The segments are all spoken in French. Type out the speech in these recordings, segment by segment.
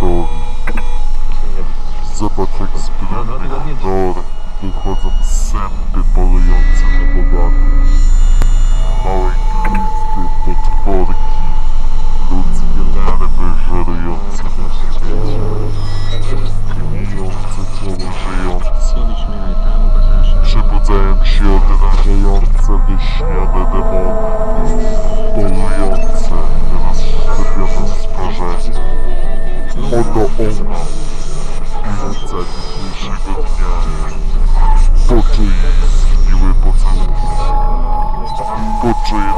Doctor Cochino.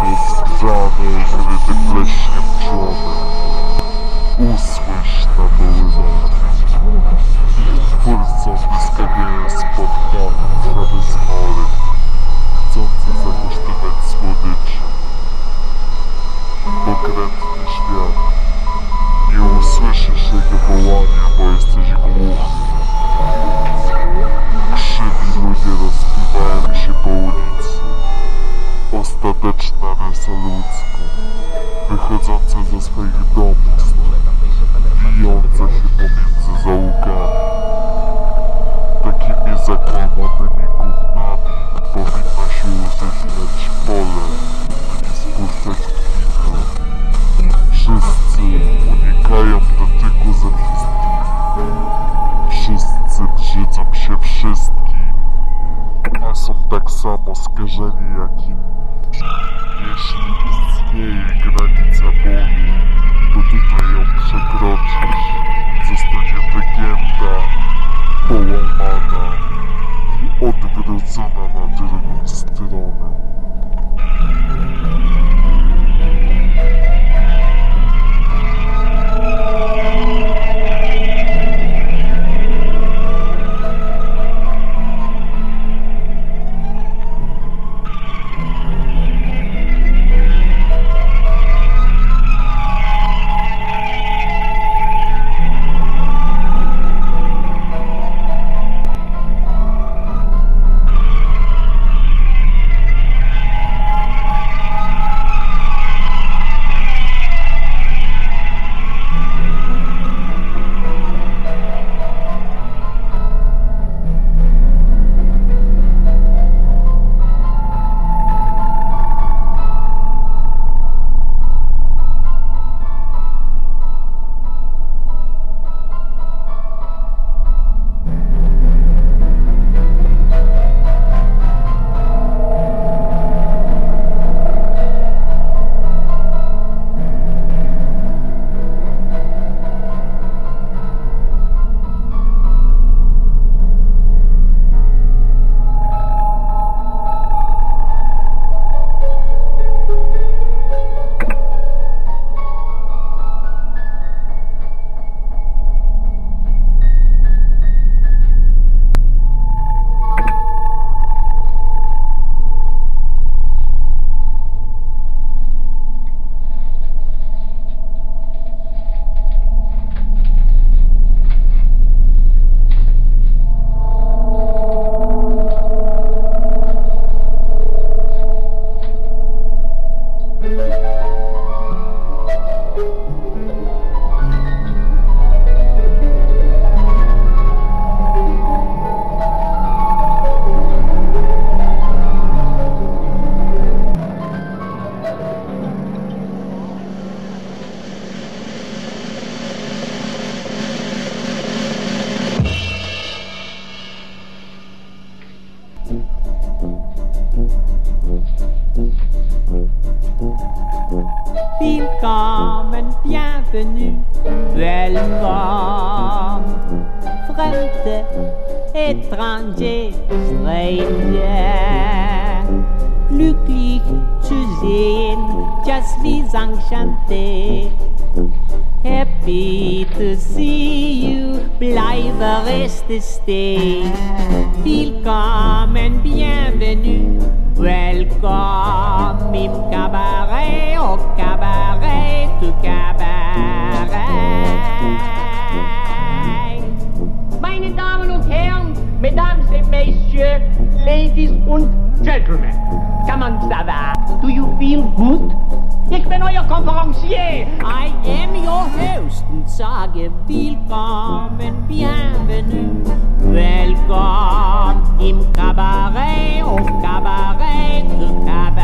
Willkommen, bienvenue, welcome. Fremde, étranger, stranger. Glücklich zu sehen, just wie enchanté. Happy to see you, bleibe reste stay. Willkommen, bienvenue, welcome im Cabaret, au Cabaret, du Cabaret. Euer Konferencier. I am your host und sage willkommen, bienvenue, welcome im Cabaret, au Cabaret, du Cabaret.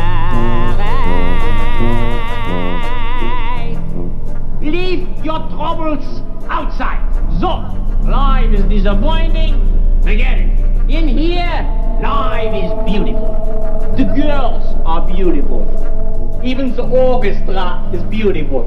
Leave your troubles outside. So, life is disappointing. Forget it. In here, life is beautiful. The girls are beautiful. Even the orchestra is beautiful.